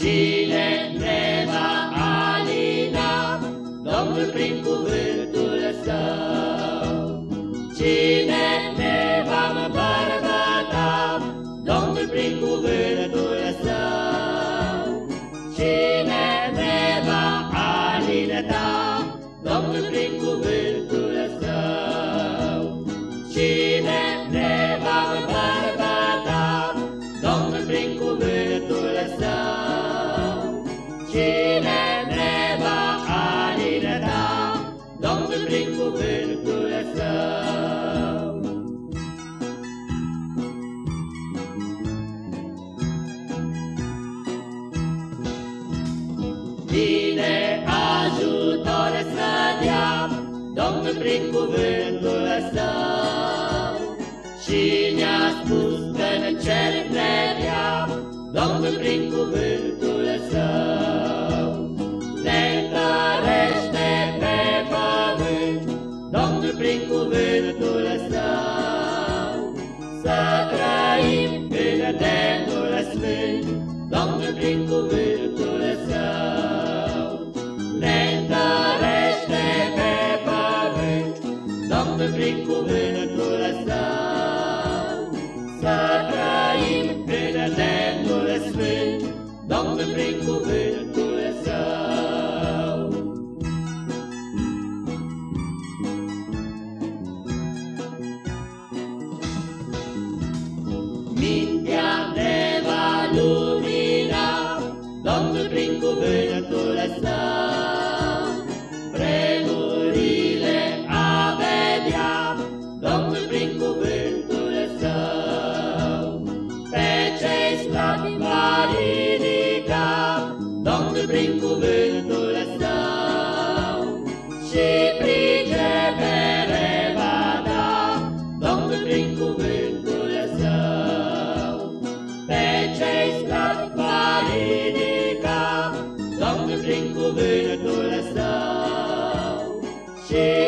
Cine ne va alina, Domnul prin cuvântul său? Cine ne va îmbărbăta, Domnul prin cuvântul său? Cine ne va alinta, Domnul prin cuvântul său? Cine ne va îmbărbăta, Domnul prin cuvântul Bine ajutor să dea. Domnul prin cuvântul său Și ne-a spus că în cer vedea Domnul prin cuvântul său Ne întărește pe pământ. Domnul prin cuvântul Domnul prin cuvântul său Să trăim în demnul sfânt Domnul prin cuvântul său Mintea ne va lumina, Domnul prin cuvântul său. prin cuvântul său și pricepere va da Domnul prin cuvântul său. Pe cei slabi va ridica Domnul prin cuvântul său și